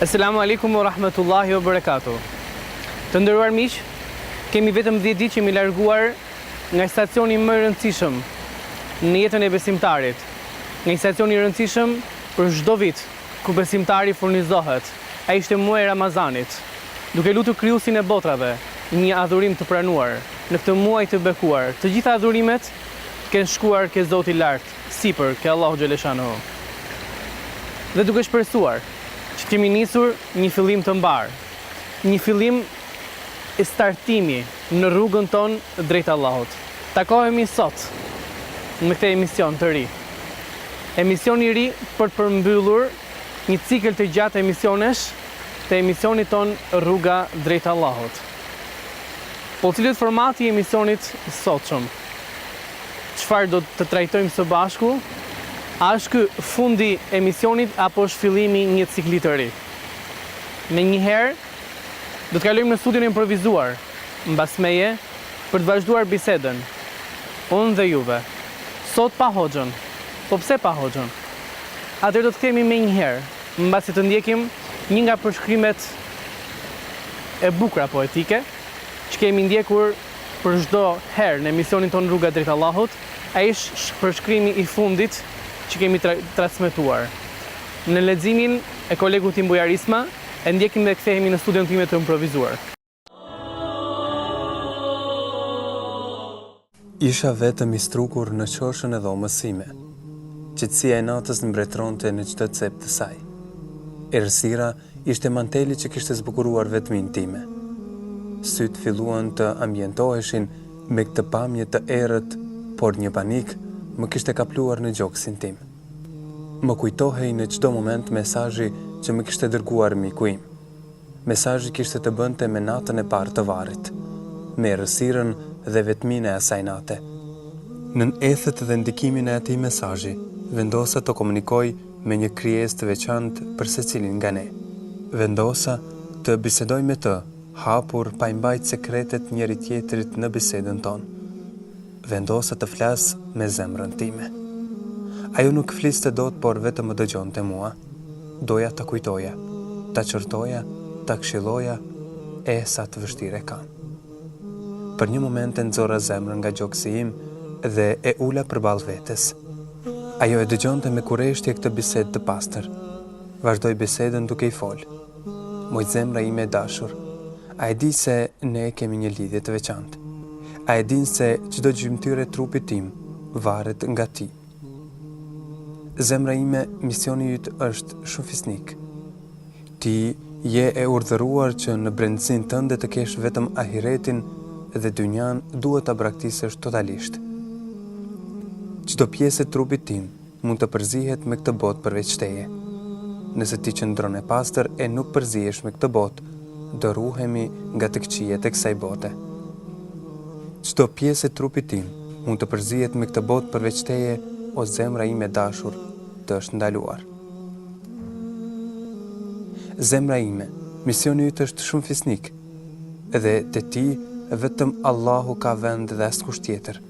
Eselamu alejkum ue rahmetullahi ue berekatuhu Të nderuar miq, kemi vetëm 10 ditë që jemi larguar nga stacioni më i rëndësishëm në jetën e besimtarit Nga stacioni i rëndësishëm për çdo vit ku besimtari furnizohet, ai ishte muaji i Ramazanit, duke lutur Krijuesin e botërave një adhurim të pranuar, në këtë muaj të bekuar, të gjitha adhurimet të kenë shkuar ke Zoti i Lartë, sipër, ke Allahu xheleshanuhu. Dhe duke shpresuar që të kemi nisur një fillim të mbarë, një fillim startimi në rrugën tonë drejt Allahut. Takohemi sot në këtë emision të ri. Emision i ri për të përmbyllur një cikël të gjatë emisionesh të emisionit tonë Rruga drejt Allahut. Po cili është formati i emisionit të sotshëm? Çfarë do të trajtojmë së bashku? A është ky fundi i emisionit apo është fillimi i një cikli të ri? Menjëherë Do të kalojmë në studion e improvizuar, mbas meje, për të vazhduar bisedën. Unë dhe juve. Sot pa Hoxhën. Po pse pa Hoxhën? Atëherë do të kthehemi menjëherë, mbasi të ndjekim një nga përshkrimet e bukura poetike, që kemi ndjekur për çdo herë në emisionin tonë Rruga drejt Allahut, ai është përshkrimi i fundit që kemi transmetuar. Në leximin e kolegut tim Bujar Isma, E ndjekim dhe kthehemi në studion time të improvizuar. Isha vetëm i strukur në qoshën e dhomës sime. Qetësia e natës mbretëronte në çdo cep të saj. Errësira ishte manteli që kishte zbukuruar vetminë time. Sytë filluan të ambientoheshin me këtë pamje të errët, por një panik më kishte kapluar në gjoksin tim. Më kujtohej në çdo moment mesazhi që më kishte dërguar miku im. Mesazhi kishte të bënte me natën e parë të varrit, me errësirën dhe vetminë e asaj nate. Nën ethet dhe ndikimin e atij mesazhi, vendosa të komunikoj me një krijesë të veçantë për secilin nga ne. Vendosa të bisedoj me të, hapur, pa i mbajt sekretet njëri-tjetrit në bisedën tonë. Vendosa të flas me zemrën time. Ajo nuk fliste dot por vetëm më dëgjonte mua. Doja ta kujtoja, ta qortoja, ta këshilloja, eh sa të vështirë e kam. Për një moment e nxorra zemrën nga gjoksi im dhe e ula përballë vetes. Ajo e dëgjonte me kureshtje këtë bisedë të pastër. Vazhdoj bisedën duke i fol. Moj zemra ime e dashur, a e di se ne kemi një lidhje të veçantë? A e din se çdo gjymtyrë e trupit tim varet nga ti? Zemra ime, misioni yt është shumë fisnik. Ti je e urdhëruar që në brendësinë tënde të kesh vetëm ahiretin dhe dynjanë duhet ta braktisësh totalisht. Çdo pjesë e trupit tim mund të përzihet me këtë botë përveç teje. Nëse ti qëndron e pastër e nuk përzihesh me këtë botë, do ruhemi nga të këqijet e kësaj bote. Çdo pjesë e trupit tim mund të përzihet me këtë botë përveç teje, o zemra ime e dashur, të është ndaluar. Zemra ime, misioni yt është shumë fisnik, dhe te ti vetëm Allahu ka vend dhe askush tjetër.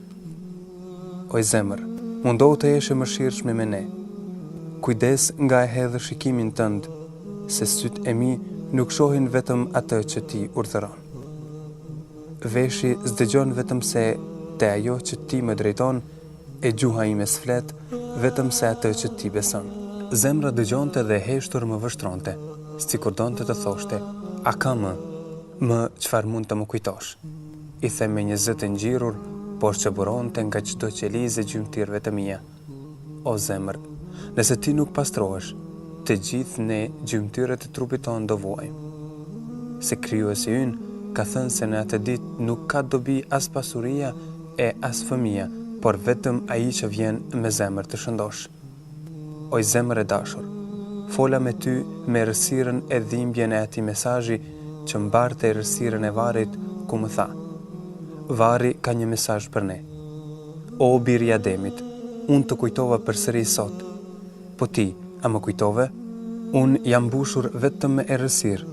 Oj zemër, mundohu të jesh e mëshirshme me ne. Kujdes nga e hedh shikimin tënd, se sytë e mi nuk shohin vetëm atë që ti urdhëron. Veshi s'dëgjon vetëm se te ajo që ti më drejton, e gjuha ime s'flet vetëm se atë që ti beson. Zemra dëgjonte dhe e heshtur më vështronte, sikur donte të thoshte, A ka më, më çfarë mund të më kujtosh? i them me një zë të ngjirur, por që buronte nga çdo qelizë e gjymtyrëve të mia. O zemër, nëse ti nuk pastrohesh, të gjithë ne gjymtyrët e trupit tonë do vuajmë. Se Krijuesi ynë ka thënë se në atë ditë nuk ka dobi as pasuria e as fëmija, por vetëm ai që vjen me zemër të shëndoshë. Oj zemër e dashur, fola me ty me errësirën e dhimbjen e atij mesazhi që mbarte errësirën e varrit ku më tha, Varri ka një mesazh për ne. O bir i Ademit, unë të kujtova përsëri sot. Po ti, a më kujtove? Unë jam mbushur vetëm me errësirë,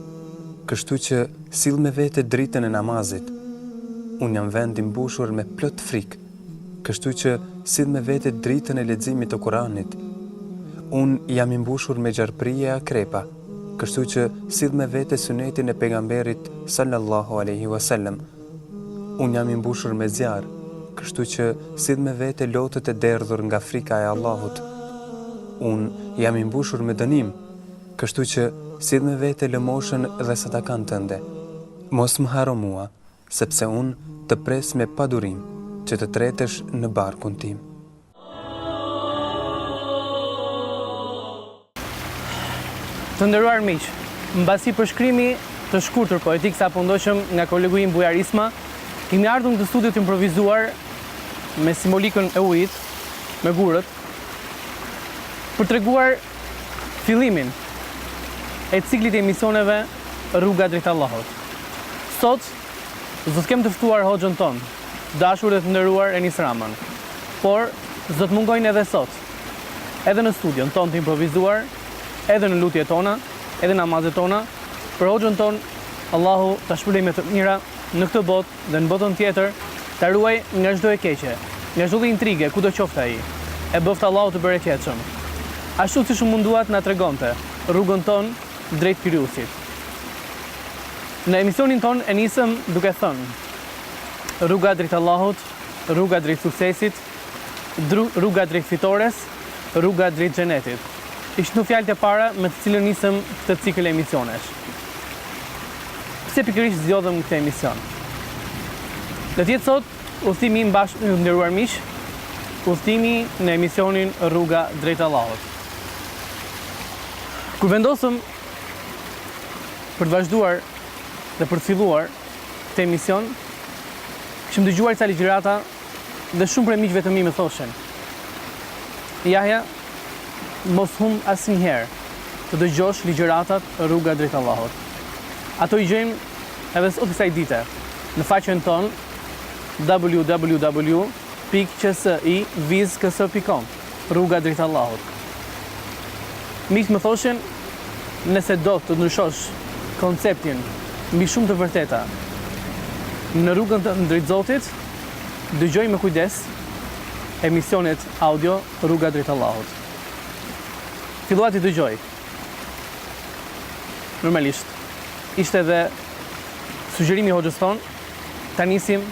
kështu që sill me vete dritën e namazit. Unë jam vend i mbushur me plot frikë. Kështu që sill me vete dritën e leximit të Kuranit. Unë jam i mbushur me gjarpërinj e akrepa, kështu që sill me vete synetin e Pejgamberit sallallahu alejhi wa sallam. Unë jam i mbushur me zjarr, kështu që sill me vete lotët e derdhur nga frika e Allahut. Unë jam i mbushur me dënim, kështu që sill me vete lëmoshën dhe sadakanë tënde. Mos më harro mua, Sepse unë të pres me padurim që të tretesh në barkun tim. Të nderuar miq, mbas një përshkrimi të shkurtër poetik sapo ndoqëm nga kolegu im Bujar Isma, kemi ardhur në këtë studio të improvizuar me simbolikën e ujit, me gurët, për të treguar fillimin e ciklit të emisioneve rruga drejt Allahut. Sot s'do të kem të ftuar hoxhën tonë, dashur dhe të nderuar Enis Ramën, por s'do të mungojnë edhe sot, edhe në studion tonë të improvizuar, edhe në lutjet tona, edhe në namazet tona, për hoxhën tonë, Allahu ta shpërblejë me të mira në këtë botë dhe në botën tjetër, ta ruajë nga çdo e keqe, nga çdo intrigë, kudo qoftë ai. E bëftë ta Allahu të bereketshëm. Ashtu siç u mundua të na tregonte rrugën tonë drejt Krijuesit. Në emisionin tonë e nisëm duke thënë rruga drejt Allahut, rruga drejt suksesit, rruga drejt fitores, rruga drejt xhenetit. Ishin fjalët e para me të cilën nisëm këtë cikël emisionesh. Pse pikërisht zgjodhëm këtë emision? Në tjetë sot, Udhëtimi ynë bashkë të nderuar miq, udhëtimi në emisionin Rruga drejt Allahut. Kur vendosëm për të vazhduar dhe për të filluar këtë emision, kishim dëgjuar ca ligjërata dhe shumë prej miqve të mi më thoshin. Jahja, mos humb asnjëherë të dëgjosh ligjëratat Rruga drejt Allahut. Ato i gjejmë Edhe sot kësaj dite, në faqen tonë www.qsivizks.com Rruga drejt Allahut. Miqtë më thoshin, nëse do të ndryshosh konceptin mbi shumë të vërteta në rrugën tënde drejt Zotit, dëgjoji me kujdes emisionet audio Rruga drejt Allahut. Fillova t'i dëgjoj. Normalisht, ishte edhe sugjerimi i hoxhës tonë, ta nisim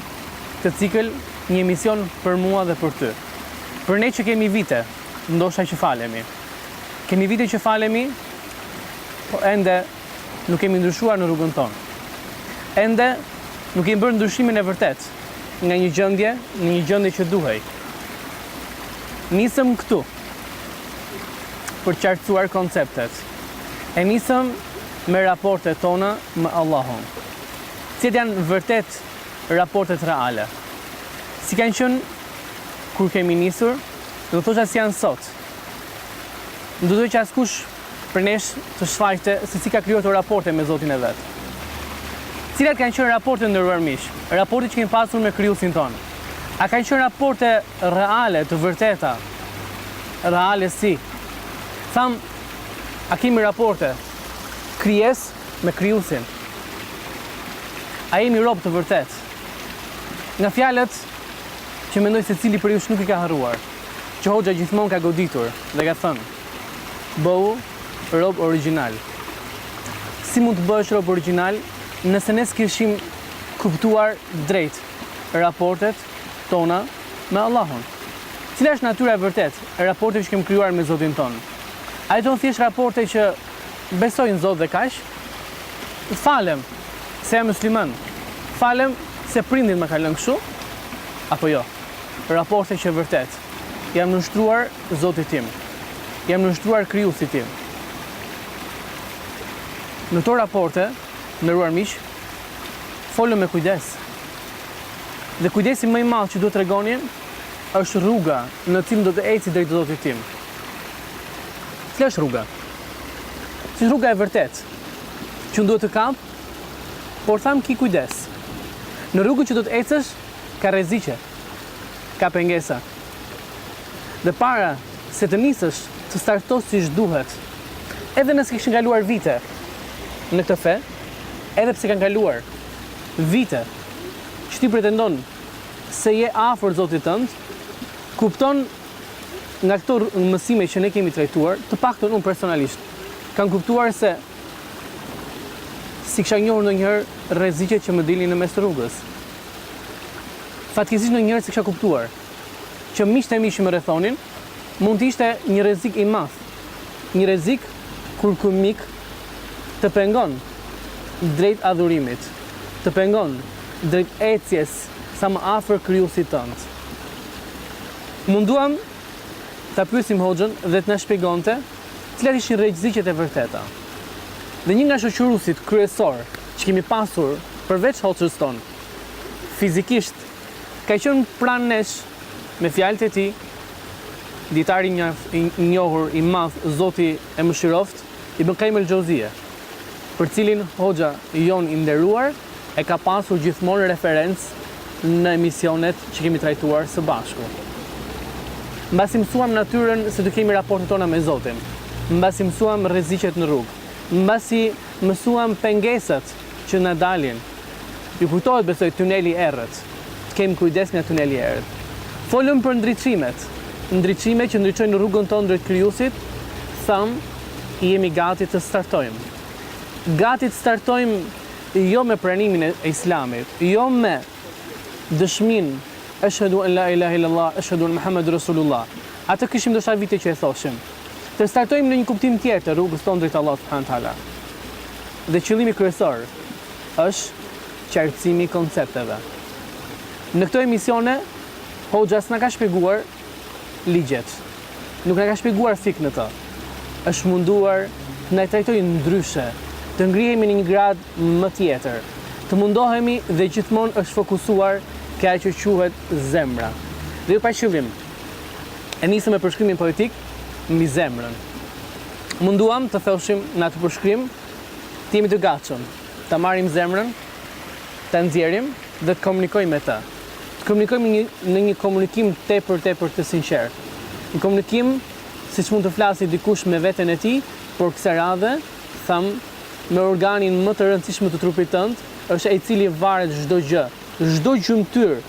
këtë cikël një emision për mua dhe për ty. Për ne që kemi vite, ndoshta që falemi. Kemi vite që falemi, po ende nuk kemi ndryshuar në rrugën tonë. Ende nuk kemi bërë ndryshimin e vërtetë nga një gjendje në një gjendje që duhej. Nisëm këtu. për të qartësuar konceptet. E nisëm me raportet tona me Allahun. Cilat janë vërtet raportet reale? Si kanë qenë kur kemi nisur? Do thosha si janë sot. Ndoshta askush prej nesh të shfaqte se si ka krijuar ato raporte me Zotin e vet. Cilat kanë qenë raportet nderuar miq? Raportet që kemi pasur me krijuesin tonë. A kanë qenë raporte reale, të vërteta? Reale si? Thamë, a kemi raporte krijesë me krijuesin. A jemi robër të vërtetë? Nga fjalët që mendoj secili prej jush nuk i ka harruar, që hoxha gjithmonë ka goditur dhe ka thënë, bëhu rob origjinal. Si mund të bëhesh rob origjinal nëse ne s'kishim kuptuar drejt raportet tona me Allahun. Cila është natyra e vërtetë e raporteve që kemi krijuar me Zotin tonë? A janë to thjesht raporte që besoj në Zot dhe kaq? Falem se jam musliman. Falem se prindët më kanë lënë kështu apo jo? Raporte që vërtet i jam nënshtruar Zotit tim. I jam nënshtruar Krijuesit tim. Në këto raporte nderuar miq, folëm me kujdes. Dhe kujdesi më i madh që duhet të tregoni është rruga në të cilën do të eci drejt Zotit tim. Cila është rruga? Si është rruga e vërtetë që unë duhet të kap, por thamë ki kujdes. Në rrugën që do të ecësh, ka rreziqe, ka pengesa. Dhe para se të nisësh, të startosh siç duhet, edhe nëse kishin kaluar vite në këtë fe, edhe pse kanë kaluar vite që ti pretendon se je afër Zotit tënd, kupton nga këto mësime që ne kemi trajtuar, të paktën unë personalisht, kam kuptuar se s'i kisha njohur ndonjëherë rreziqet që më dilnin në mes të rrugës. Fatkeqësisht ndonjë herë s'e kisha kuptuar që miqtë e mi që më rrethonin mund të ishte një rrezik i madh. Një rrezik kur ky mik të pengon drejt adhurimit, të pengon drejt ecjes sa më afër Krijuesit tënd. U munduam ta pyesim hoxhën dhe të na shpjegonte Cilat ishin rreziqet e vërteta? Dhe një nga shoqëruesit kryesor që kemi pasur përveç Hoxhës tonë fizikisht ka qenë pranë nesh me fjalët e tij dijetari i njohur i madh Zoti e mëshiroftë Ibn Kajim el-Xheuzije për cilin Hoxha jonë i nderuar e ka pasur gjithmonë referencë në emisionet që kemi trajtuar së bashku. Mbasi mësuam natyrën se do kemi raportet tona me Zotin, mbasi mësuam rreziqet në rrugë, mbasi mësuam pengesat që na dalin, ju kujtohet besoj tuneli i errët, të kemi kujdes nga tuneli i errët. Folëm për ndriçimet, ndriçimet që ndriçojnë rrugën tonë drejt Krijuesit, thamë jemi gati të startojmë. Gati të startojmë jo me pranimin e Islamit, jo me dëshminë Eshhedu en la ilahe illallah, ue en Muhammedun Resulullah. Atë kishim ndoshta vite që e thoshim. Të startojmë në një kuptim tjetër rrugës tonë drejt Allahut subhanahu teala. Dhe qëllimi kryesor është qartësimi i koncepteve. Në këto emisione Hoxha s'na ka shpjeguar ligjet. Nuk na ka shpjeguar fikh në të. Është munduar të na i trajtojë ndryshe, të ngrihemi në një gradë më tjetër. Të mundohemi dhe gjithmonë është fokusuar ke ajo që quhet zemra. Dhe jo pa qëllim e nisëm me përshkrimin poetik mbi zemrën. Munduam të thoshim në atë përshkrim të jemi të gatshëm ta marrim zemrën, ta nxjerrim dhe të komunikojmë me të. Të komunikojmë në një komunikim tepër tepër të sinqertë. Një komunikim siç mund të flasë dikush me veten e tij, por kësaj radhe, thamë, me organin më të rëndësishmë të trupit tënd, është ai i cili varet çdo gjë, çdo gjymtyrë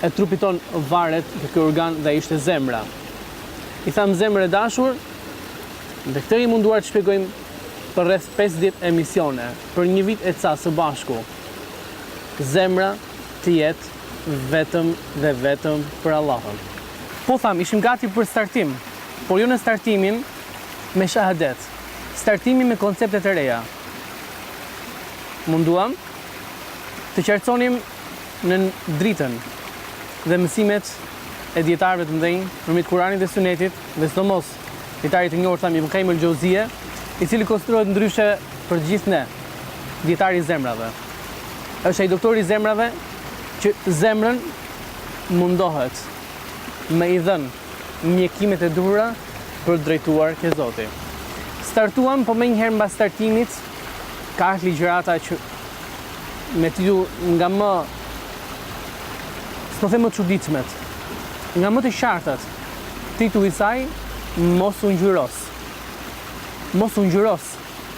e trupit tonë varet nga ky organ dhe ai ishte zemra. I thamë zemër e dashur, dhe këtë jem munduar të shpjegojmë për rreth 50 emisione, për një vit e ca së bashku. Zemra të jetë vetëm dhe vetëm për Allahun. Po thamë, ishim gati për startim, por jo në startimin me shahadet, startimin me konceptet e reja. Munduam të qartësonim nën dritën dhe mësimet e dijetarëve të mëdhenj, përmjet Kuranit dhe Sunetit, dhe sidomos dijetarit të njohur thamë Ibn Kajim el Xheuzije, i cili konsiderohet ndryshe për të gjithë ne, dijetari i zemrave. Është ai doktori i zemrave që zemrën mundohet me i dhënë mjekimet e duhura për ta drejtuar ke Zoti. Startuam, po menjëherë mbas startimit ka ardhur ligjërata që me titull nga më s'po them më të çuditshmet, nga më të qartat Titulli saj Mos u ngjyros. Mos u ngjyros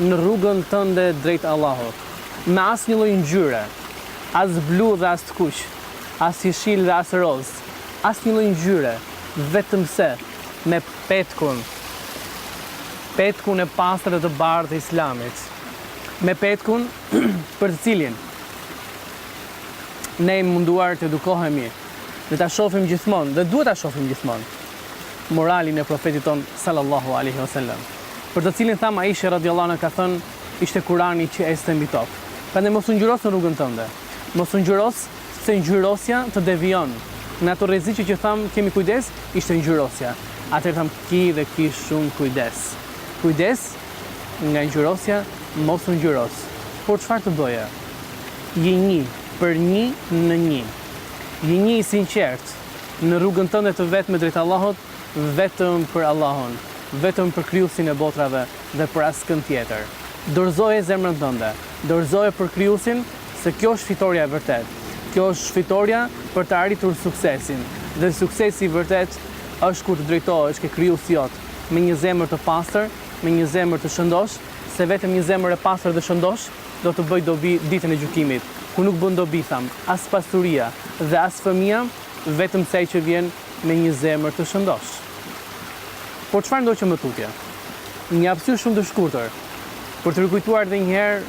në rrugën tënde drejt Allahut, me asnjë lloj ngjyre, as blu dhe as të kuq, as jeshil dhe as rozë, asnjë lloj ngjyre, vetëmse me petkun, petkun e pastër dhe të bardhë të Islamit, me petkun për të cilin ne jemi munduar të edukohemi. Dhe ta shohim gjithmonë dhe duhet ta shohim gjithmonë moralin e Profetit tonë sallallahu alaihi wasallam, për të cilin thamë Aisha radhiyallahu anha ka thënë ishte Kurani që ecte mbi tokë. Prandaj mos u ngjyros në rrugën tënde. Mos u ngjyros se ngjyrosja të devijon. Në ato rreziqe që thamë kemi kujdes, ishte ngjyrosja. Atëherë thamë ki dhe ki shumë kujdes. Kujdes nga ngjyrosja, mos u ngjyros. Por çfarë të bëja? Je një për një në një. Ji një i sinqertë në rrugën tënde të vetme drejt Allahut, vetëm për Allahun, vetëm për Krijuesin e botrave dhe për askënd tjetër. Dorëzoje zemrën tënde, dorëzoje për Krijuesin, se kjo është fitorja e vërtetë. Kjo është fitorja për të arritur suksesin. Dhe suksesi i vërtetë është kur të drejtohesh ke Krijuesi jot me një zemër të pastër, me një zemër të shëndoshë, se vetëm një zemër e pastër dhe shëndoshë, do të bëjë dobi ditën e gjykimit, ku nuk bën dobi, thamë, as pasuria dhe as fëmija, vetëm se ai që vjen me një zemër të shëndoshë. Por çfarë ndodh që më tutje? Në një hapësirë shumë të shkurtër, për të rikujtuar edhe një herë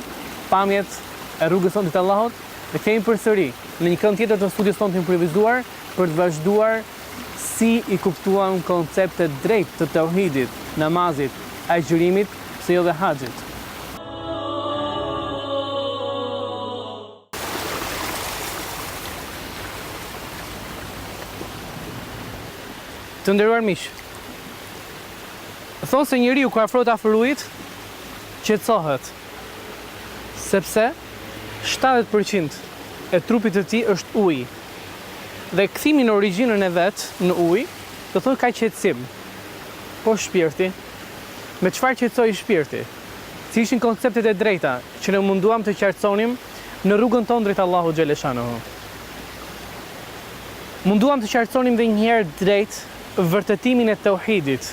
pamjet e rrugës sonë drejt Allahut, dhe kemi përsëri në një kënd tjetër të studios sonë të improvizuar për të vazhduar Si i kuptuam konceptet drejt të teuhidit, namazit, agjërimit, pse jo dhe haxhit? Të nderuar miq, thonë se njeriu kur afrohet afër ujit, qetësohet, sepse 70% e trupit të tij është ujë, dhe kthimi në origjinën e vet, në ujë, do thotë ka qetësim. Po shpirti? Me çfarë qetësohet shpirti? Si ishin konceptet e drejta që ne munduam të qartësonim në rrugën tonë drejt Allahut xheleshanuhu? Munduam të qartësonim edhe një herë drejt vërtetimin e teuhidit.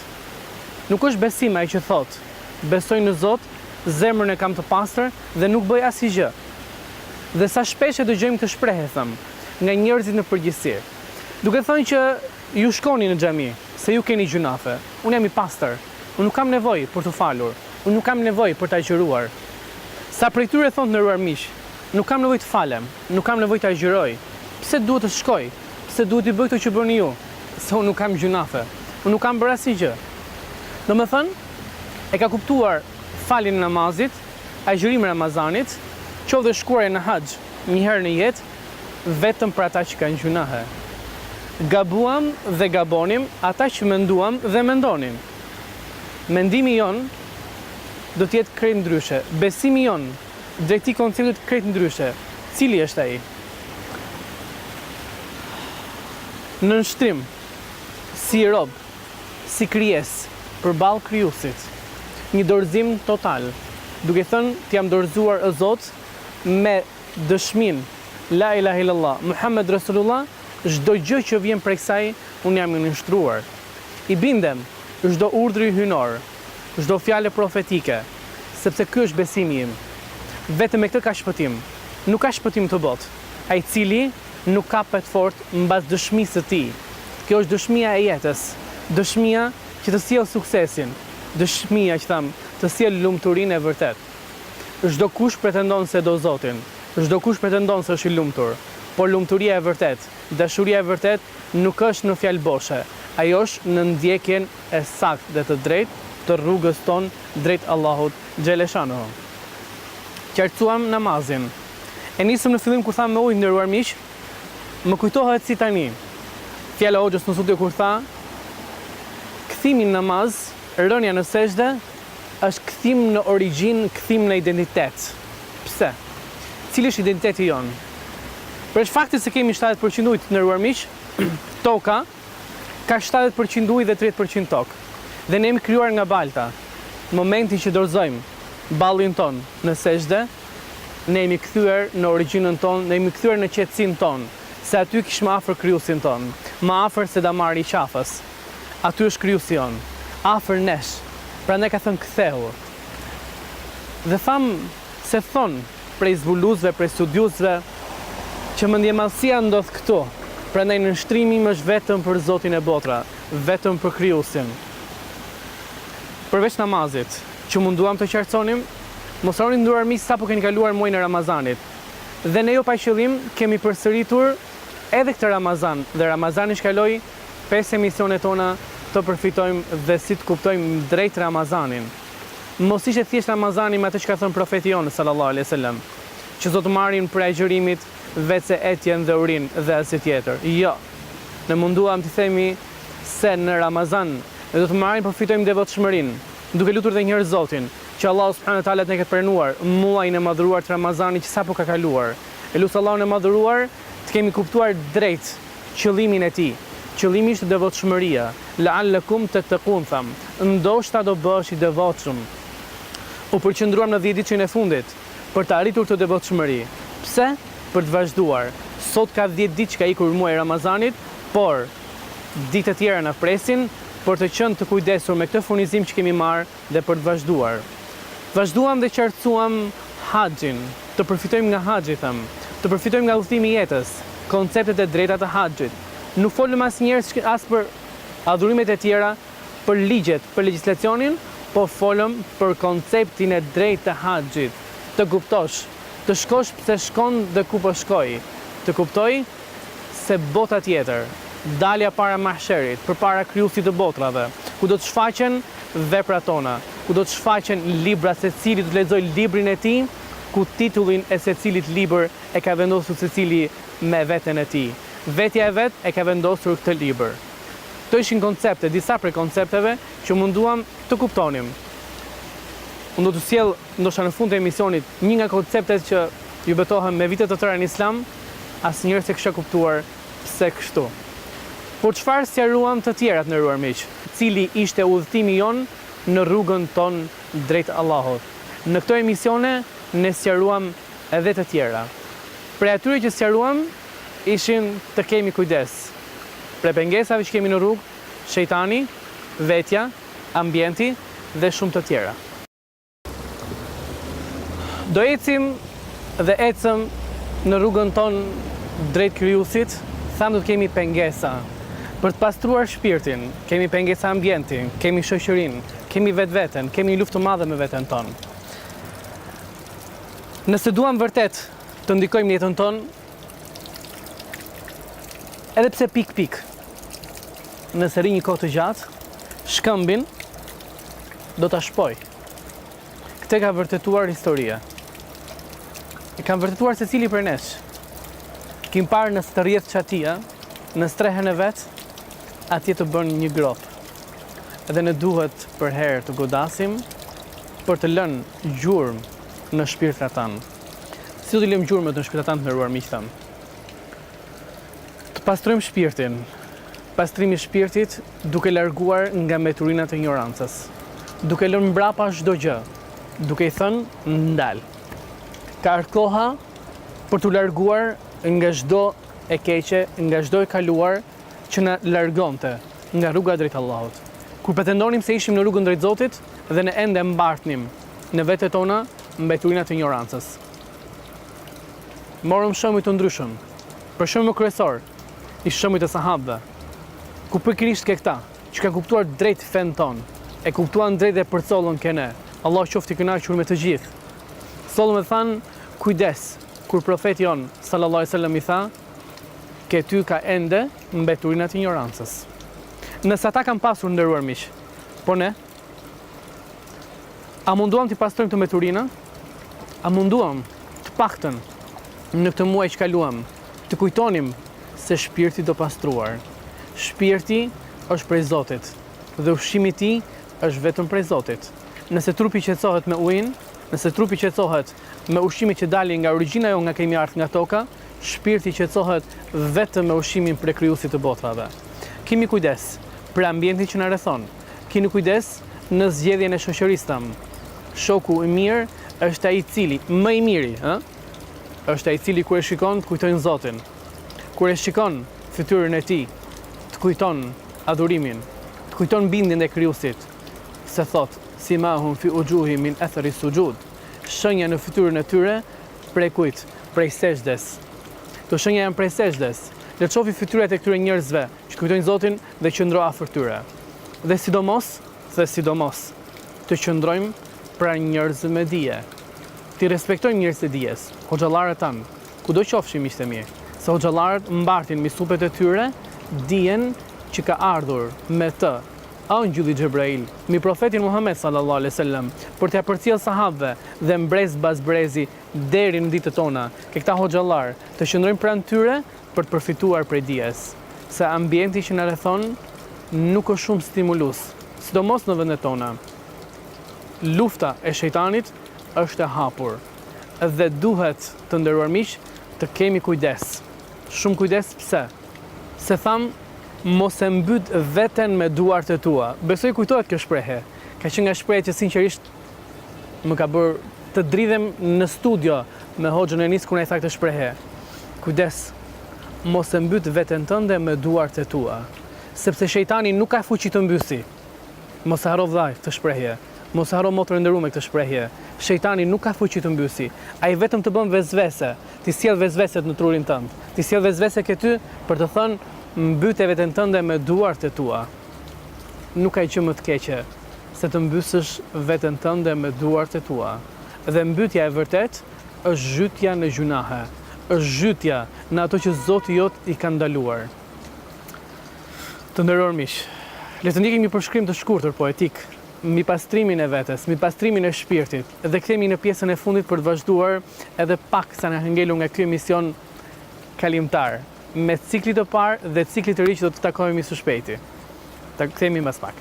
Nuk është besim ai që thotë, Besoj në Zot, zemrën e kam të pastër dhe nuk bëj asgjë. dhe sa shpesh e dëgjojmë këtë shprehje themi nga njerëzit në përgjithësi, duke thënë që ju shkoni në xhami, se ju keni gjynafe, unë jam i pastër, unë nuk kam nevojë për t'u falur, unë nuk kam nevojë për të agjëruar. Sa prej tyre thonë të nderuar miq, nuk kam nevojë të falem, nuk kam nevojë të agjëroj, pse duhet të shkoj, pse duhet t'i bëj këto që bëni ju, se unë nuk kam gjynafe, unë nuk kam bërë asnjë gjë. Domethënë, e ka kuptuar faljen e namazit Agjërim i Ramazanit, qoftë dhe shkuarja në haxh një herë në jetë, vetëm për ata që kanë gjynahe. Gabuam dhe gabonim ata që menduam dhe mendonim. Mendimi jonë do të jetë krejt ndryshe, besimi jonë drejt këtij konceptit krejt ndryshe. Cili është ai? Nënshtrim, si rob. si krijesë përballë Krijuesit, një dorëzim total, duke thënë të jam dorëzuar o Zot me dëshminë La ilahe illallah Muhammed Resulullah, çdo gjë që vjen prej kësaj unë jam i nënshtruar. I bindem çdo urdhri hyjnor, çdo fjale profetike, sepse ky është besimi im. Vetëm me këtë ka shpëtim. Nuk ka shpëtim në këtë botë. Ai i cili. nuk kapet fort mbas dëshmisë së tij. Kjo është dëshmia e jetës, dëshmia që të sjell suksesin, dëshmia që thamë, të sjell lumturinë e vërtetë. Çdokush pretendon se do Zotin, çdokush pretendon se është i lumtur, por lumturia e vërtetë, dashuria e vërtetë nuk është në fjalë boshe, ajo është në ndjekjen e saktë dhe të drejtë të rrugës tonë drejt Allahut xheleshanuhu. Qartësuam namazin. E nisëm në fillim kur thamë me ujë të nderuar miq, më kujtohet si tani. Fjala e hoxhës në studio kur tha kthimi në namaz, rënia në sexhde është kthim në origjinë, kthim në identitet. Pse? Cili është identiteti jonë? Përveç faktit se kemi shtatëdhjetë për qind ujë të nderuar miq, toka ka shtatëdhjetë për qind ujë dhe tridhjetë për qind tokë. Dhe ne jemi krijuar nga balta. Momenti që dorëzojmë ballin tonë në sexhde, ne jemi kthyer në origjinën tonë, ne jemi kthyer në qetësinë tonë, se aty e kishim afër Krijuesin tonë, më afër se damari i qafës. Aty është Krijuesi jonë, afër nesh, prandaj ka thënë kthehu. Dhe thamë se thonë prej zbuluesve, prej studiuesve, që mëndjemadhësia ndodh këtu, prandaj nënshtrimi im është vetëm për Zotin e Botrave, vetëm për Krijuesin. Përveç namazit. që munduam të qartësonim, Mos harroni të nderuar miq sapo keni kaluar muajin e Ramazanit dhe ne jo pa qëllim kemi përsëritur edhe këtë Ramazan dhe Ramazanin që kaloi pesë emisionet tona të përfitojmë dhe si të kuptojmë drejt Ramazanin. Mos ishte thjesht Ramazani me atë që ka thënë Profeti jonë Sallallahu alejhi ve selem që do të marrin prej agjërimit veçse etjen dhe urinë dhe asgjë tjetër. Jo. Ne munduam t'i themi se në Ramazan ne do të marrim përfitojmë devotshmërinë, Duke lutur edhe njëherë Zotin, që Allahu subhane wa taala të na ketë pranuar muajin e madhëruar të Ramazanit që sapo ka kaluar. E lus Allahun e Madhëruar të kemi kuptuar drejt qëllimin e tij. Qëllimi ishte devotshmëria. La'allakum tettekun thamë, ndoshta do bëhesh i devotshëm. U përqendruam në dhjetëditëshin e fundit për të arritur këtë devotshmëri. Pse? Për të vazhduar. Sot ka dhjetë ditë që ka ikur muaji i Ramazanit, por. Ditë të tjera na presin për të qenë të kujdesur me këtë furnizim që kemi marrë dhe për të vazhduar. Vazhduam dhe qartësuam Haxhin. Të përfitojmë nga Haxhi, themi. Të përfitojmë nga udhëtimi i jetës, konceptet e drejta të Haxhit. Nuk folëm asnjëherë as për adhurimet e tjera, për ligjet, për legjislacionin, po folëm për konceptin e drejtë të Haxhit, të kuptosh, të shkosh pse shkon dhe ku po shkoj, të kuptoj, se bota tjetër, dalja para mahsherit, përpara Krijuesit të botëve, ku do të shfaqen veprat tona, ku do të shfaqen librat, secili do të lexojë librin e tij, ku titullin e secilit libër e ka vendosur secili me veten e tij. Vetja e vet e ka vendosur këtë libër. Këto ishin koncepte, disa prej koncepteve që munduam të kuptonim. Unë do t'u sjell, ndoshta në fund të emisionit, një nga konceptet që ju betohem me vite të tëra në Islam, Asnjëherë s'e kisha kuptuar pse kështu. Por çfarë sqaruam të tjera të nderuar miq? Cili ishte udhëtimi jonë në rrugën tonë drejt Allahut? Në këto emisione ne sqaruam edhe të tjera. Prej atyre që sqaruam ishin të kemi kujdes prej pengesave që kemi në rrugë, shejtani, vetja, ambienti dhe shumë të tjera. Do ecim dhe ecëm në rrugën tonë drejt krijuesit, thamë do të kemi pengesa. Për të pastruar shpirtin, kemi pengesa ambientin, kemi shoqërinë, kemi vetveten, kemi një luftë të madhe me veten tonë. Nëse duam vërtet të ndikojmë në jetën tonë, Edhe pse pik pik nëse rri një kohë të gjatë, shkëmbin do ta shpoj. Këtë e ka vërtetuar historia. E ka vërtetuar secili prej nesh. Kemi parë nëse rrjedh çatia, në strehën e vet, atje të bën një gropë. Edhe ne duhet përherë të godasim, për të lënë gjurëm në shpirtrat tanë. Si do t'i lëmë gjurmët në shpirtrat tanë të nderuar miq tanë? Të pastrojmë shpirtin. Pastrim i shpirtit duke larguar nga mbeturinat e injorancës, duke lënë mbrapa çdo gjë, duke i thënë ndal. Ka ardhur koha për t'u larguar nga çdo e keqe, nga çdo e kaluar që na largonte nga rruga e drejtë e Allahut. Kur pretendonim se ishim në rrugën drejt Zotit dhe ne ende mbartnim Në vetet tona mbeturina të injorancës. Morëm shembuj të ndryshëm. Por shembulli më kryesor ishin shembujt e sahabëve. Ku pikërisht ke këta, që kanë kuptuar drejt fenë tonë, e kuptuan drejt dhe përcollën ke ne, Allahu qoftë i kënaqur me të gjithë. Sollën dhe thanë, kujdes, kur Profeti jonë, sallallahu alejhi ve sellem, i tha, ke ty ka ende mbeturina të injorancës. Nëse ata kanë pasur, nderuar miq, po ne? A munduam t'i pastrojmë këto mbeturina? A munduam, të paktën, në këtë muaj që kaluam, të kujtonim se shpirti do pastruar? Shpirti është prej Zotit dhe ushqimi i tij është vetëm prej Zotit. Nëse trupi qetësohet me ujin, nëse trupi qetësohet me ushqimin që del nga origjina jonë, nga kemi ardhur nga toka, shpirti qetësohet vetëm me ushqimin prej Krijuesit të botërave. Kemi kujdes prej ambientit që na rrethon. Kini kujdes në zgjedhjen e shoqërisë tonë. Shoku i mirë është ai i cili, më i miri është ai i cili kur e shikon të kujton Zotin. Kur e shikon fytyrën e tij, të kujton adhurimin, të kujton bindjen ndaj Krijuesit. Se thotë, Simahum fi uxhuhihim min etheri suxhud, Shenja në fytyrën e tyre prej kujt? Prej sexhdes. Këto shenja janë prej sexhdes. Dhe shofi fytyrat e këtyre njerëzve Që të kujtojnë Zotin dhe qëndro afër tyre. Dhe sidomos, dhe sidomos, të qëndrojmë pranë njerëzve me dije. T'i respektojmë njerëzit e dijes, hoxhallarët tanë, kudo qofshin miqtë e mi, se hoxhallarët mbartin mbi supet e tyre dijen që ka ardhur me të engjëlli Xhebrail mbi Profetin Muhamed sallallahu alejhi ve sellem për t'ia përcjellë sahabëve dhe mbrez mbas brezi deri në ditët tona, ke këta hoxhallarë, të qëndrojmë pranë tyre për të përfituar prej dijes, se ambienti që na rrethon nuk është shumë stimulues, sidomos në vendet tona. Lufta e shejtanit është e hapur dhe duhet, të nderuar miq, të kemi kujdes. Shumë kujdes pse? Se thamë, mos e mbyt veten me duart e tua. Besoj kujtohet kjo shprehje. Ka qenë nga shprehjet që sinqerisht më ka bërë të dridhem në studio me Hoxhën Enis kur ai tha këtë shprehje. Kujdes, mos e mbyt veten tënde me duart e tua, sepse shejtani nuk ka fuqi të mbysi. Mos e harro vllai këtë shprehje. Mos e harro motër e nderuar këtë shprehje. Shejtani nuk ka fuqi të të mbysi. Ai vetëm të bën vesvese, t'i sjell vesveset në trurin tënd. Të sjell vesvese këtu për të thënë mbyte veten tënde me duart e tua. Nuk ka gjë më të keqe. se të mbysësh veten tënde me duart e tua, dhe mbytja e vërtetë është zhytja në gjynahe, është zhytja në ato që Zoti jot i ka ndaluar. Të nderuar miq, le të ndjekim një përshkrim të shkurtër poetik mbi pastrimin e vetes, mbi pastrimin e shpirtit dhe kthehemi në pjesën e fundit për të vazhduar edhe pak sa na ka ngelur nga ky emision kalimtar mes ciklit të parë dhe ciklit të ri që do të takohemi së shpejti. Kthehemi mbas pak.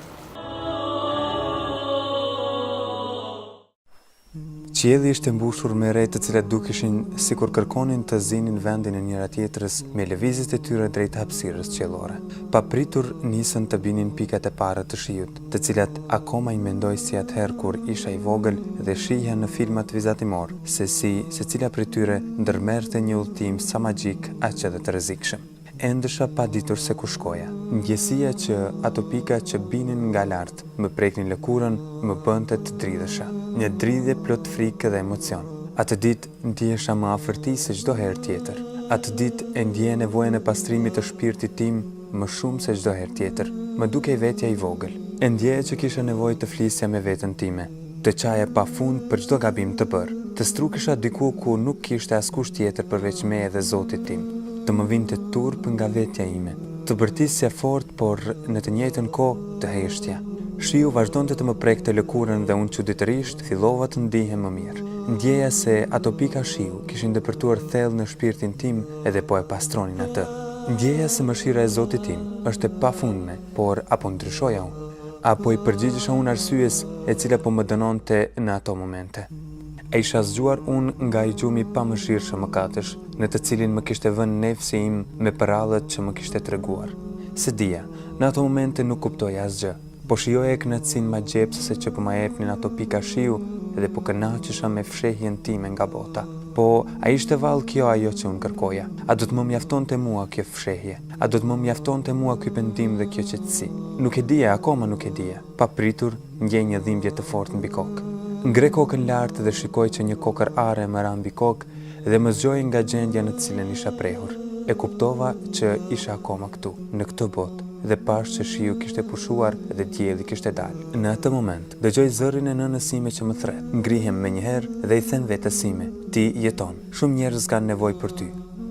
Qielli ishte mbushur me re të cilat dukeshin sikur kërkonin të zinin vendin e njëra-tjetrës me lëvizjet e tyre drejt hapësirës qiellore. Papritur nisën të binin pikat e para të shiut, të cilat akoma i mendoj si atëherë kur isha i vogël dhe shihja në filmat vizatimorë se si secila prej tyre ndërmerrte një udhëtim sa magjik aq edhe të rrezikshëm. Endesha pa ditur se ku shkoja. Ndjesia që ato pika që binin nga lart, më preknin lëkurën, më bënte të dridhesha. Një dridhje plot frikë dhe emocion. Atë ditë ndihesha më afër tij se çdo herë tjetër. Atë ditë e ndjeja nevojën e pastrimit të shpirtit tim më shumë se çdo herë tjetër. Më dukej vetja i vogël. E ndjeja që kisha nevojë të flisja me veten time. Të qaja pa fund për çdo gabim të bërë. Të strukesha diku ku nuk kishte askush tjetër përveç meje dhe Zotit tim. Të më vinte turp nga vetja ime. Të bërtisja fort por në të njëjtën kohë të heshtja. Shiu vazhdonte të më prekte lëkurën dhe unë çuditërisht fillova të ndihem më mirë. Ndjeja se ato pika shiu kishin depërtuar thellë në shpirtin tim dhe po e pastronin atë. Ndjeja se mëshira e Zotit tim është e pafundme Por a po ndryshoja unë, apo i përgjigjesha unë arsyes, e cila po më dënonte në ato momente? A isha zgjuar unë nga ai gjumë i pamëshirshëm mëkatesh, në të cilin më kishte vënë nefsi im me përrallat që më kishte treguar? S'e dija. Në ato momente nuk kuptoja asgjë. Po shijoja kënaqësinë magjepsëse që po ma jepnin ato pika shiu dhe po kënaqesha me fshehjen time nga bota. Po, a ishte vallë kjo ajo që unë kërkoja? A do të më mjaftonte mua kjo fshehje? A do të më mjaftonte mua ky pendim dhe kjo qetësi? Nuk e dija, akoma nuk e dija. Papritur, ndjej një dhimbje të fortë mbi kokë. Ngre kokën lart dhe shikoj që një kokërr arre më ra mbi kokë dhe më zgjoi nga gjendja në të cilën isha prehur. E kuptova që isha akoma këtu, në këtë botë, dhe pashë që shiu kishte pushuar dhe dielli kishte dalë. Në atë moment, dëgjoj zërin e nënës sime që më thret. Ngrihem menjëherë dhe i them vetes sime, Ti jeton. Shumë njerëz kanë nevojë për ty,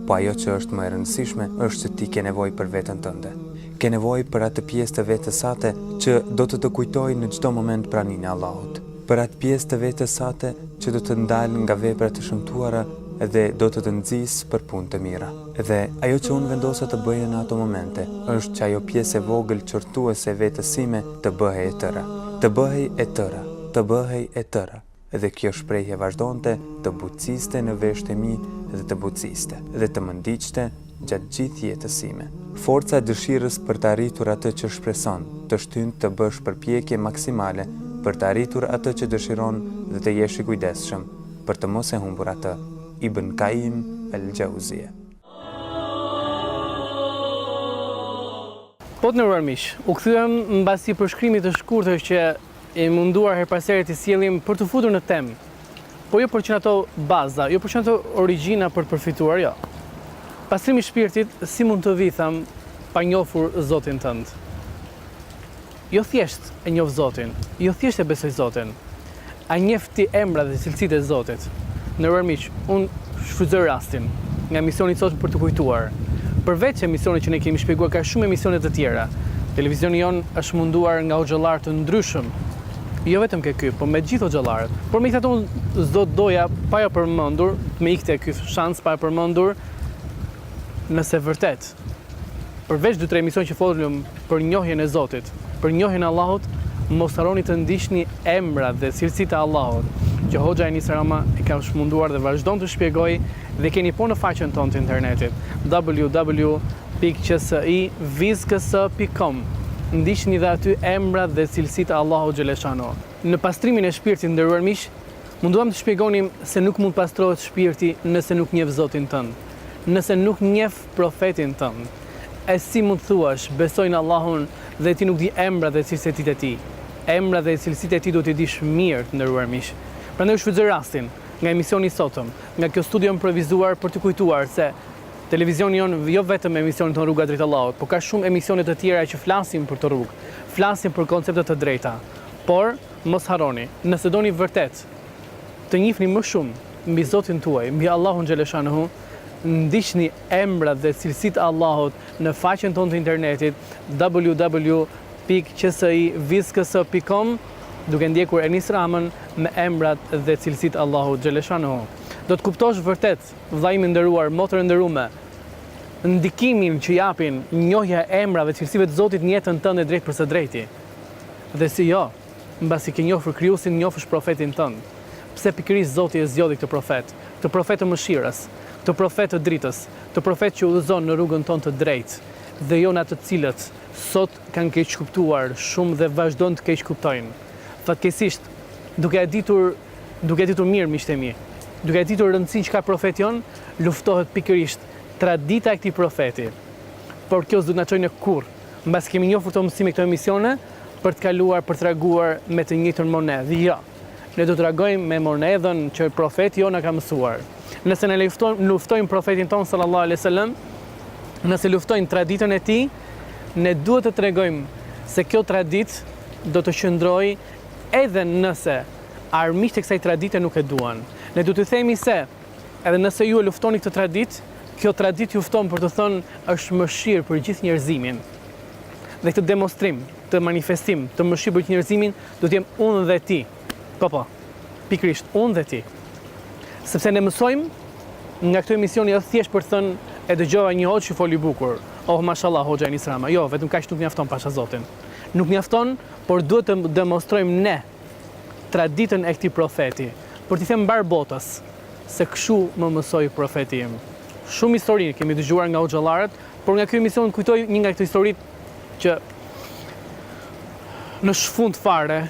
po ajo që është më e rëndësishme është që ti ke nevojë për veten tënde. Ke nevojë për atë pjesë të vetes sate që do të të kujtojë në çdo moment praninë e Allahut, për atë pjesë të vetes sate që do të të ndalë nga veprat e shëmtuara dhe do të të nxisë për punë të mira. Dhe ajo që unë vendosa të bëja në ato momente është që ajo pjesë e vogël qortuese e vetes sime të bëhej e tëra, të bëhej e tëra, të bëhej e tëra. Dhe kjo shprehje vazhdonte të buciste në veshët e mi dhe të buciste dhe të më ndiqte gjatë gjithë jetës sime. Forca e dëshirës për të arritur atë që shpreson, të shtyn të bësh përpjekje maksimale për të arritur atë që dëshiron dhe të jesh i kujdesshëm për të mos e humbur atë. Ibën Kajim el-Xheuzije. Po të nderuar miq, u kthyem mbas një përshkrimi të shkurtër që jemi munduar her pas here të sjellim për t'u futur në temë. Po jo pse qenë ato baza, jo pse qenë ato origjina për të përfituar, jo. Pastrimi i shpirtit si mund të vi tham pa njofur Zotin tënd. Jo thjesht e njof Zotin, jo thjesht e besoj Zotin. A i njef ti emrat dhe cilësitë e Zotit? Nderuar miq, unë shfrytëzoj rastin, nga emisioni i sotëm për t'ju kujtuar. Përveç emisionit që ne kemi shpjeguar ka shumë emisione të tjera. Televizioni jonë është munduar nga hoxhallarë të ndryshëm, jo vetëm ke ky, po me gjithë hoxhallarët. Por megjithatë unë s'do të doja pa jua përmendur, të më ikte ky shans pa jua përmendur nëse vërtet. Përveç dy tre emisioneve që folëm për njohjen e Zotit, për njohjen e Allahut, mos harroni të ndiqni emrat dhe cilësitë e Allahut, që hoxha Enis Rama është munduar dhe vazhdon të shpjegojë dhe keni po në faqen tonë të internetit, www.rtsh-vizë-ks.com. Ndiqni dhe aty emrat dhe cilësitë e Allahut xhelle shanuhu. Në pastrimin e shpirtit, nderuar miq, u munduam të shpjegonim se nuk mund të pastrohet shpirti nëse nuk njef Zotin tënd, nëse nuk njef profetin tënd, e si mund të thuash, besoj në Allahun dhe ti nuk di emrat dhe cilësitë e tij? Emrat dhe cilësitë e tij duhet t'i dish mirë, të nderuar miq. Prandaj unë shfrytëzoj rastin, nga emisioni i sotëm, nga kjo studio e improvizuar për t'ju kujtuar se televizioni jonë jo vetëm emisionin tonë Rruga drejt Allahut, por ka shumë emisione të tjera që flasin për këtë rrugë, flasin për koncepte të drejta. Por, mos harroni, nëse doni vërtet të njihni më shumë mbi Zotin tuaj, mbi Allahun xheleshanuhu, Ndiqni emrat dhe cilësitë e Allahut në faqen tonë të internetit www.qsivickso.com duke ndjekur Enis Ramën me emrat dhe cilësitë e Allahut xheleshanuhu do të kuptosh vërtet vëlla im i nderuar motër e nderume ndikimin që japin njohja e emrave dhe cilësive të Zotit në jetën tënde drejtpërsëdrejti dhe si jo. Mbasi ke njohur Krijuesin, njeh Profetin tënd. Pse pikërisht Zoti e zgjodhi këtë profet, këtë profet të mëshirës, këtë profet të dritës, këtë profet që udhëzon në rrugën tonë të drejtë dhe jo në atë të cilët sot kanë keqkuptuar shumë dhe vazhdojnë të keqkuptojnë. Fatkeqësisht, duke e ditur, duke e ditur mirë, miqtë e mi, duke e ditur rëndësinë që ka profeti jonë, luftohet pikërisht tradita e këtij profeti. Por kjo s'do të na çojë ne kurrë, mbasi kemi njohur këto mësime, këto emisione, për të kaluar për të reaguar me të njëjtën monedhë. Jo. Ne do të reagojmë me monedhën që profeti jonë na ka mësuar. Nëse na luftojnë, luftojnë profetin tonë sallallahu alaihi wasallam, nëse luftojnë traditën e tij, ne duhet të tregojmë se kjo traditë do të qëndrojë edhe nëse armiqtë e kësaj tradite nuk e duan. Ne do të themi se edhe nëse ju e luftoni këtë traditë, kjo traditë ju fton për të thënë është mëshirë për gjithë njerëzimin. Dhe këtë demonstrim, këtë manifestim të mëshirës për gjithë njerëzimin, do t'jemi unë dhe ti. Po, po, pikërisht, unë dhe ti. Sepse ne mësojmë nga këto emisione dhe jo thjesht për të thënë e dëgjova një hoxhë që foli bukur. Oh, mashallah, hoxhë Enis Rama. Jo, vetëm kaq nuk mjafton pasha Zotin. Nuk mjafton, por duhet të demonstrojmë ne traditën e këtij profeti. Për t'i thënë mbarë botës, se kështu më mësoi profeti im. Shumë histori ne kemi dëgjuar nga hoxhallarët, Por nga ky emision kujtoj një nga këto histori që në fund fare,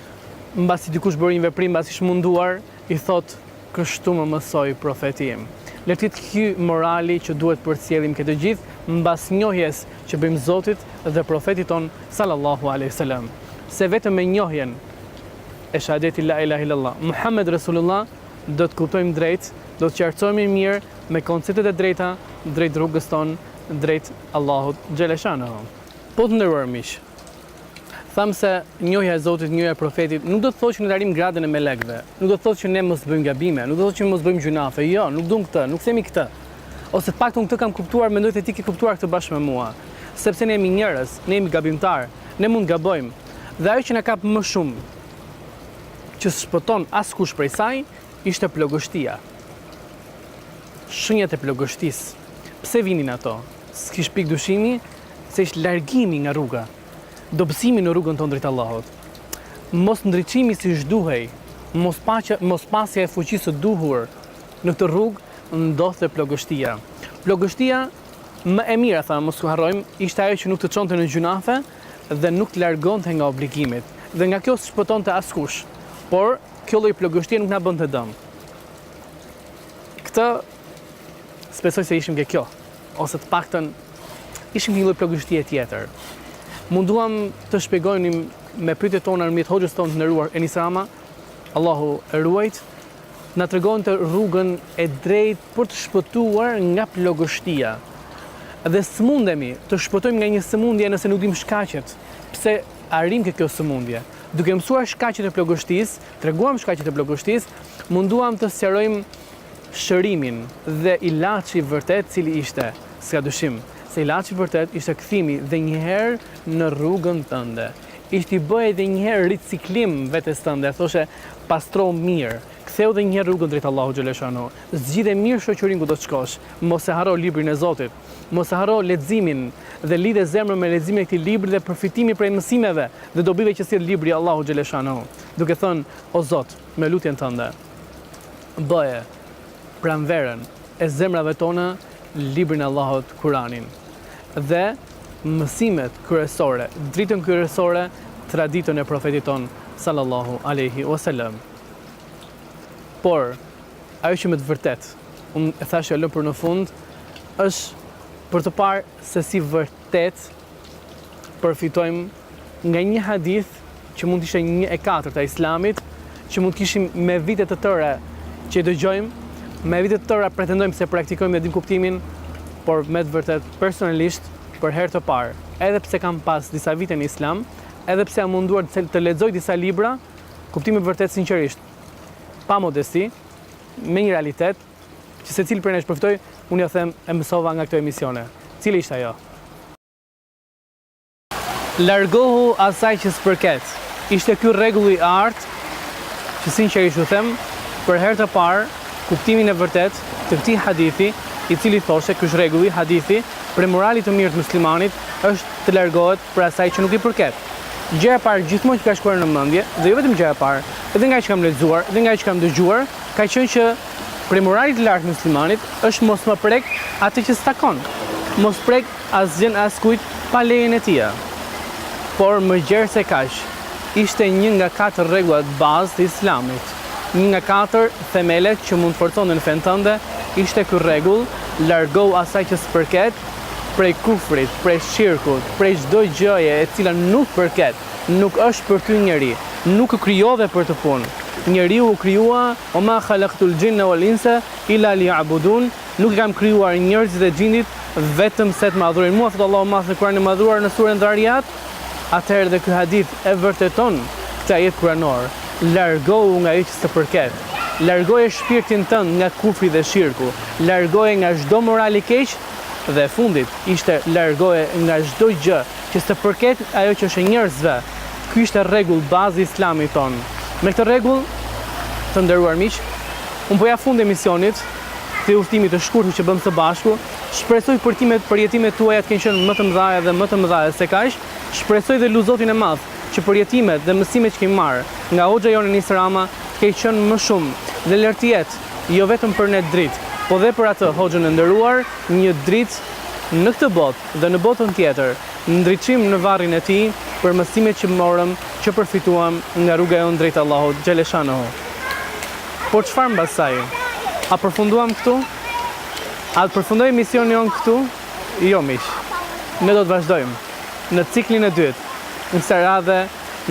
mbasi dikush bëri një veprim, mbasi është munduar, i thotë kështu më mësoi profeti im. Le të jetë ky morali që duhet përcjellim te të gjithë mbas njohjes që bëjmë Zotit dhe profetit tonë sallallahu alaihi wasallam. Se vetëm me njohjen e shahadetit la ilaha illallah Muhammed Resulullah Do të kuptojmë drejt, do të qartësohemi mirë me konceptet e drejta drejt rrugës tonë drejt Allahut xhele shanehu. Po të nderuar miq, thamë se njohja e Zotit, njohja e Profetit nuk do të thotë që ne të arrijmë gradën e melekëve, nuk do të thotë që ne mos bëjmë gabime, nuk do të thotë që mos bëjmë gjynafe, jo, nuk duam këtë, nuk themi këtë. Ose të paktën unë këtë kam kuptuar, mendoj se ti ke kuptuar këtë bashkë me mua. Sepse ne jemi njerëz, ne jemi gabimtarë, ne mund të gabojmë. Dhe ajo që na kap më shumë që s'shpëton askush prej saj, ishte plogështia. Shenjat e plogështisë. Pse vinin ato? S'kish pikë dyshimi se ishte largimi nga rruga, dobësimi në rrugën tonë drejt Allahut. Mos ndriçimi siç duhej, mos, mos pasja e fuqisë së duhur në këtë rrugë ndodhte plogështia. Plogështia më e mira, thamë, mos harrojmë, ishte ajo që nuk të çonte në gjynafe, dhe nuk largonte nga obligimet dhe nga kjo s'shpëtonte askush. Por kjo lloj plogështie nuk na bënte dëm. Këtë s'besoj se ishim ke kjo, ose të paktën ishim ke një lloj plogështie tjetër. Munduam të shpjegojnim me pyetjet tona nëpërmjet hoxhës tonë të nderuar Enis Rama, Allahu e ruajt, Na tregonte rrugën e drejtë për të shpëtuar nga plogështia. Dhe s'mundemi të shpëtojmë nga një sëmundje nëse nuk dimë shkaqet pse arrin ke kjo sëmundje. Duke mësuar shkaqet e plogështisë, treguam shkaqet e plogështisë, munduam të sqarojmë shërimin dhe ilaçi i vërtetë cili ishte. S'ka dyshim se ilaçi i vërtetë ishte kthimi dhe njëherë në rrugën tënde. Ishte t'i bëje edhe një herë riciklim vetes tënde, thoshe pastro mirë, kthehu edhe një herë në rrugën drejt Allahut xhaleshanu, zgjidhe mirë shoqërinë ku do të shkosh, mos e harro librin e Zotit, mos e harro leximin dhe lidhe zemrën me leximin e këtij libri dhe përfitimin prej mësimeve dhe dobive që sjell libri i Allahut xhaleshanu, duke thënë o Zot me lutjen tënde bëje pranverën e zemrave tona librin e Allahut Kuranin dhe mësimet kryesore, dritën kryesore, traditën e Profetit tonë, sallallahu alejhi ue selem. Por, ajo që me të vërtet, unë e thashë e lëmë për në fund, është për të parë se si vërtet përfitojmë Nga një hadith që mund të ishte një e katërta e Islamit, që mund të kishim me vite të tëra që i dëgjojmë, me vite të tëra pretendojmë se praktikojmë dhe dimë kuptimin, por me të vërtetë personalisht për herë të parë, edhe pse kam pas disa vite në Islam, edhe pse jam munduar të lexoj disa libra, kuptimin e vërtetë sinqerisht, pa modesti, me një realitet, që secili prej nesh përfitoi, unë jua them e mësova nga këto emisione. Cila ishte ajo? Largohu asaj që s'të përket. Ishte ky rregulli i artë që sinqerisht ju them, për herë të parë kuptimin e vërtetë të këtij hadithi, i cili thoshte ky është rregulli, hadithi, prej moralit të mirë të muslimanit është të largohet prej asaj që nuk i përket. Gjëja e parë gjithmonë që ka shkuar në mendje, dhe jo vetëm gjëja e parë, edhe nga që kam lexuar, edhe nga që kam dëgjuar, ka qenë që prej moralit të lartë të muslimanit është mos me prek atë që s'të takon. Mos prek Asgjënë e askujt pa lejen e tija. Por më gjerë se kaq, ishte një nga katër rregullat bazë të Islamit. Një nga katër themelet që mund të forconte në fenë tënde ishte ky rregull, Largohu asaj që s'të përket, prej kufrit, prej shirkut, prej çdo gjëje e cila nuk të përket, nuk është për ty njeri, nuk u krijove për atë punë. Njeriu u krijua, Wa ma khalaqtul jinne wal inse illa liya'budun, Nuk i kam krijuar njerëzit dhe xhindët vetëm se të më adhurojnë mua, thotë Allahu i Madh në Kur'anin e Madhëruar në Suren Dharijat, atëherë dhe ky hadith e vërteton këtë ajet kuranor, Largohu nga ajo që s'të përket. Largoje shpirtin tënd nga kufri dhe shirku, largoje nga çdo moral i keq dhe e fundit ishte largoje nga çdo gjë që s'të përket ajo që është e njerëzve. Ky ishte rregull bazë i Islamit tonë. Me këtë rregull, të nderuar miq, unë po i jap fund emisionit. këtij udhëtimi të shkurtër që bëmë së bashku. Shpresoj përtimet, përjetimet tuaja të kenë qenë më të mëdha dhe më të mëdha se kaq. Shpresoj dhe lus Zotin e Madh që përjetimet dhe mësimet që kemi marrë nga hoxha jonë Enis Rama të kenë qenë më shumë dhe le të jetë jo vetëm për ne dritë, po dhe për atë hoxhën e nderuar, një dritë në këtë botë dhe në botën tjetër, ndriçim në varrin e tij për mësimet që morëm, që përfituam nga rruga jonë drejt Allahut xhaleshanuhu. Por çfarë mbas saj? A përfunduam këtu? A përfundoi misioni jonë këtu? Jo miq. Ne do të vazhdojmë në ciklin e dytë, kësaj radhe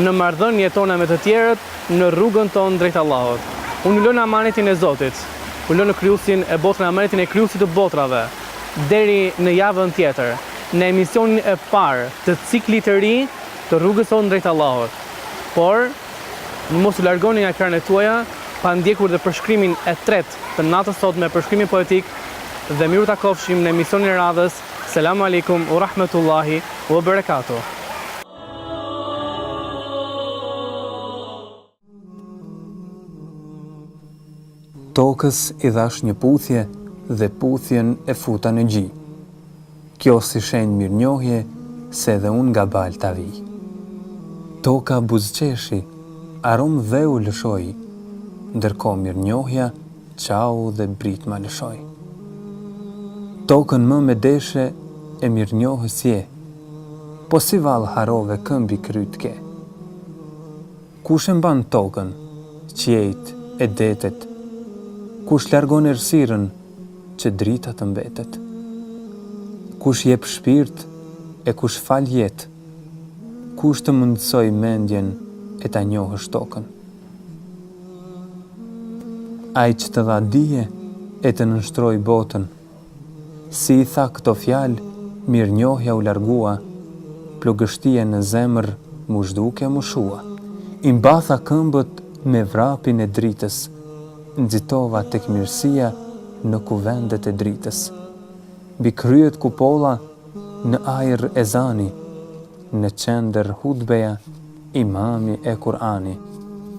në marrëdhëniet tona me të tjerët, në rrugën tonë drejt Allahut. Unë ju lë në amanetin e Zotit. Ju lë në Krijuesin e botrave, në amanetin e Krijuesit të botrave. Deri në javën tjetër, në emisionin e parë të ciklit të ri të rrugës sonë drejt Allahut. Por Mos u largoni nga ekranet tuaja pa ndjekur dhe përshkrimin e tretë të natës sotme përshkrimin poetik dhe mirutakofshim në emisionin e radhës Selamu Alejkum Ua rahmetullahi Ua berekatuh. Tokës i dhash një puthje dhe puthjen e futa në gji. Kjo si shenjë mirënjohje se edhe unë nga balta vij. Toka buzëqeshi, aromë dheu lëshoi, ndërkohë mirënjohja qau dhe britma lëshoi. Tokën mëmë deshe e mirënjohës je, po si vallë harrove kë mbi kryet ke. Kush e mban tokën, qiejt e detet, kush largon errësirën që drita të mbetet? Kush jep shpirt e kush fal jetë, kush të mundësoi mendjen e ta njohësh tokën? Ai që të dha dije e të nënshtroi botën. Si i tha këto fjalë, mirënjohja u largua, plogështia në zemër m'u zhduk e m'u shua. I mbatha këmbët me vrapin e dritës, nxitova tek mirësia në kuvendet e dritës. Mbi kryet kupolla, në ajër ezani, në qendër hutbeja, imami e Kur'ani.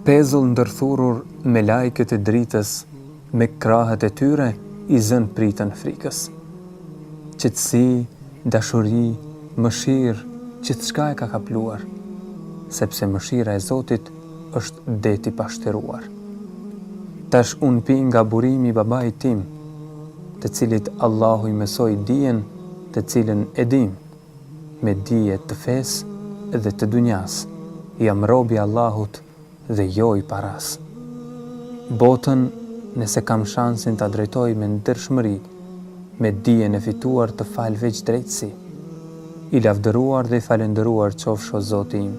Pezullt ndërthurur melaiket e dritës, Me krahët e tyre i zënë pritën frikës. Qetësi, dashuri, mëshirë, gjithçka e ka kapluar, sepse mëshira e Zotit është det i pashteruar. Tash unë pi nga burimi i babait tim, të cilit Allahu i mësoi dijen të cilën e dimë, me dije të fesë dhe të dunjasë, jam rob i Allahut, dhe jo i parasë. Botën nëse kam shansin ta drejtoj me ndershmëri, me dijen e fituar të fal veç drejtësi. I lavdëruar dhe i falënderuar qofsh o Zoti im,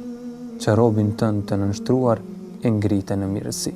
që robin tënd të nënshtruar e ngrite në mirësi.